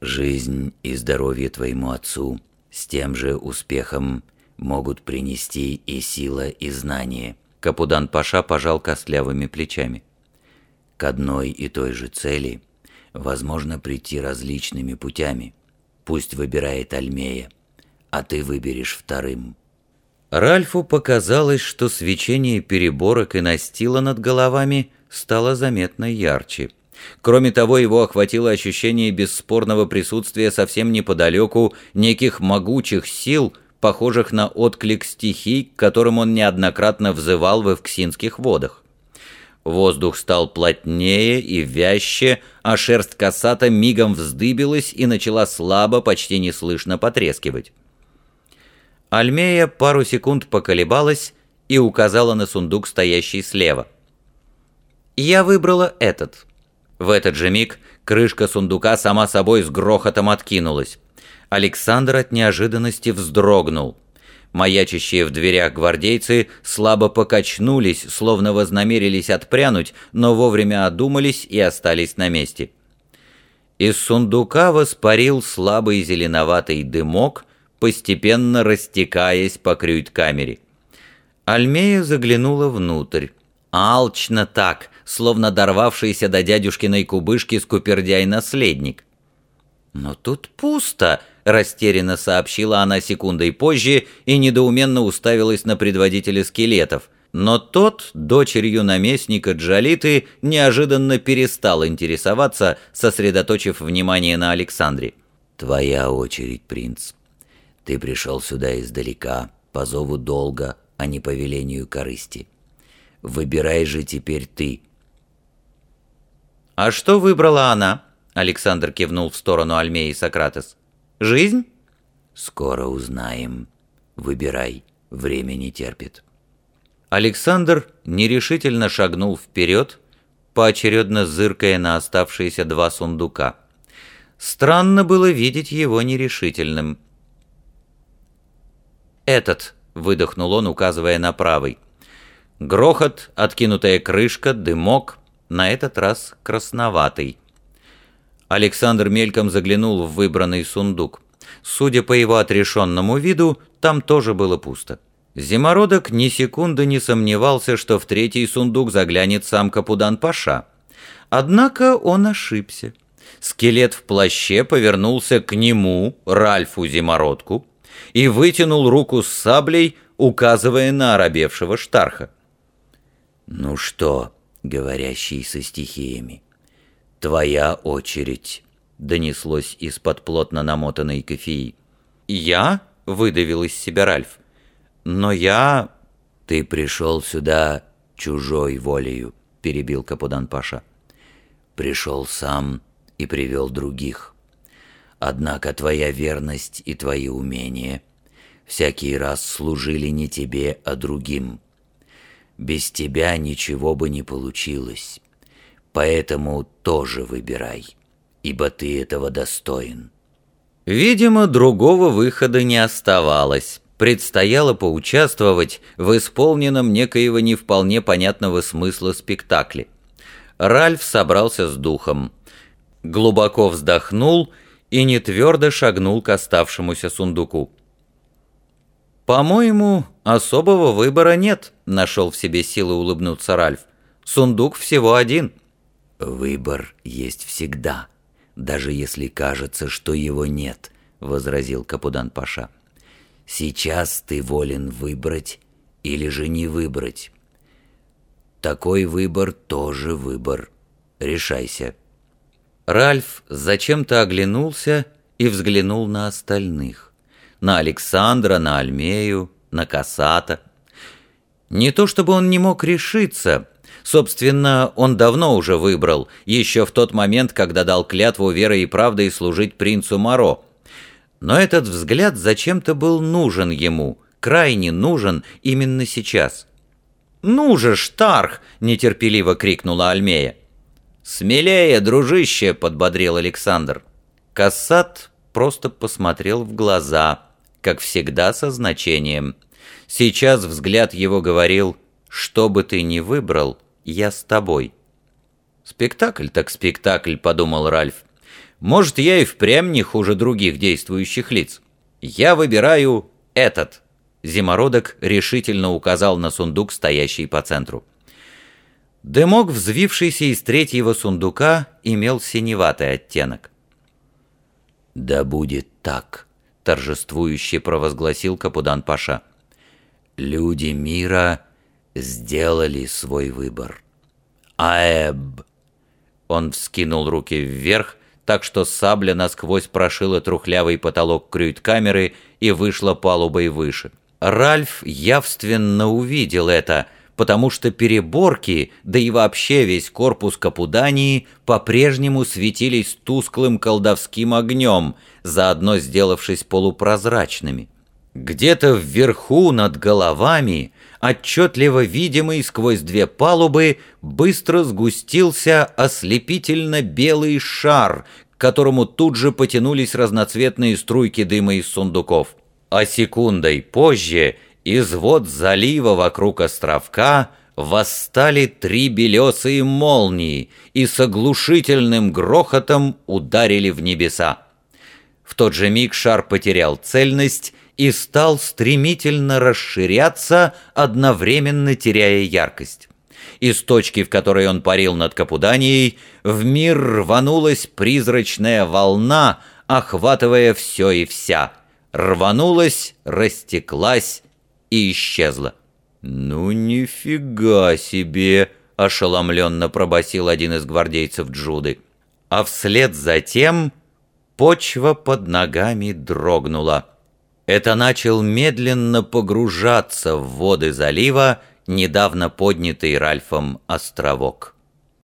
Жизнь и здоровье твоему отцу с тем же успехом могут принести и сила, и знание. Капудан Паша пожал костлявыми плечами. К одной и той же цели возможно прийти различными путями. Пусть выбирает Альмея, а ты выберешь вторым. Ральфу показалось, что свечение переборок и настила над головами стало заметно ярче. Кроме того, его охватило ощущение бесспорного присутствия совсем неподалеку неких могучих сил, похожих на отклик стихий, к которым он неоднократно взывал в Эвксинских водах. Воздух стал плотнее и вяще, а шерсть касата мигом вздыбилась и начала слабо, почти неслышно потрескивать. Альмея пару секунд поколебалась и указала на сундук, стоящий слева. «Я выбрала этот». В этот же миг крышка сундука сама собой с грохотом откинулась. Александр от неожиданности вздрогнул. Маячащие в дверях гвардейцы слабо покачнулись, словно вознамерились отпрянуть, но вовремя одумались и остались на месте. Из сундука воспарил слабый зеленоватый дымок, постепенно растекаясь по крюйт-камере. Альмея заглянула внутрь. Алчно так, словно дорвавшийся до дядюшкиной кубышки скупердяй-наследник. «Но тут пусто», — растерянно сообщила она секундой позже и недоуменно уставилась на предводителя скелетов. Но тот, дочерью наместника Джалиты, неожиданно перестал интересоваться, сосредоточив внимание на Александре. «Твоя очередь, принц. Ты пришел сюда издалека, по зову долга, а не по велению корысти. Выбирай же теперь ты». «А что выбрала она?» Александр кивнул в сторону Альмеи Сократес. «Жизнь?» «Скоро узнаем. Выбирай. Время не терпит». Александр нерешительно шагнул вперед, поочередно зыркая на оставшиеся два сундука. Странно было видеть его нерешительным. «Этот», — выдохнул он, указывая на правый. Грохот, откинутая крышка, дымок, на этот раз красноватый. Александр мельком заглянул в выбранный сундук. Судя по его отрешенному виду, там тоже было пусто. Зимородок ни секунды не сомневался, что в третий сундук заглянет сам Капудан-Паша. Однако он ошибся. Скелет в плаще повернулся к нему, Ральфу Зимородку, и вытянул руку с саблей, указывая на оробевшего Штарха. «Ну что, говорящий со стихиями?» «Твоя очередь», — донеслось из-под плотно намотанной кофеи. «Я?» — выдавил из себя Ральф. «Но я...» «Ты пришел сюда чужой волею», — перебил Капудан Паша. «Пришел сам и привел других. Однако твоя верность и твои умения всякий раз служили не тебе, а другим. Без тебя ничего бы не получилось». Поэтому тоже выбирай, ибо ты этого достоин». Видимо, другого выхода не оставалось. Предстояло поучаствовать в исполненном некоего не вполне понятного смысла спектакле. Ральф собрался с духом. Глубоко вздохнул и нетвердо шагнул к оставшемуся сундуку. «По-моему, особого выбора нет», — нашел в себе силы улыбнуться Ральф. «Сундук всего один». «Выбор есть всегда, даже если кажется, что его нет», — возразил Капудан Паша. «Сейчас ты волен выбрать или же не выбрать. Такой выбор тоже выбор. Решайся». Ральф зачем-то оглянулся и взглянул на остальных. На Александра, на Альмею, на Касата. Не то чтобы он не мог решиться, Собственно, он давно уже выбрал, еще в тот момент, когда дал клятву верой и правдой служить принцу Моро. Но этот взгляд зачем-то был нужен ему, крайне нужен именно сейчас. «Ну же, Штарх!» — нетерпеливо крикнула Альмея. «Смелее, дружище!» — подбодрил Александр. Кассат просто посмотрел в глаза, как всегда со значением. Сейчас взгляд его говорил «Что бы ты ни выбрал, я с тобой». «Спектакль так спектакль», — подумал Ральф. Может, я и впрямь не хуже других действующих лиц. Я выбираю этот». Зимородок решительно указал на сундук, стоящий по центру. Дымок, взвившийся из третьего сундука, имел синеватый оттенок. «Да будет так», — торжествующе провозгласил Капудан Паша. «Люди мира сделали свой выбор. Аэб!» Он вскинул руки вверх, так что сабля насквозь прошила трухлявый потолок крюйт-камеры и вышла палубой выше. Ральф явственно увидел это, потому что переборки, да и вообще весь корпус Капудании по-прежнему светились тусклым колдовским огнем, заодно сделавшись полупрозрачными. Где-то вверху над головами, отчетливо видимый сквозь две палубы, быстро сгустился ослепительно белый шар, к которому тут же потянулись разноцветные струйки дыма из сундуков а секундой позже из вод залива вокруг островка восстали три белесые молнии и с оглушительным грохотом ударили в небеса. В тот же миг шар потерял цельность и стал стремительно расширяться, одновременно теряя яркость. Из точки, в которой он парил над Капуданией, в мир рванулась призрачная волна, охватывая все и вся — рванулась, растеклась и исчезла. «Ну, нифига себе!» — ошеломленно пробасил один из гвардейцев Джуды. А вслед за тем почва под ногами дрогнула. Это начал медленно погружаться в воды залива недавно поднятый Ральфом островок.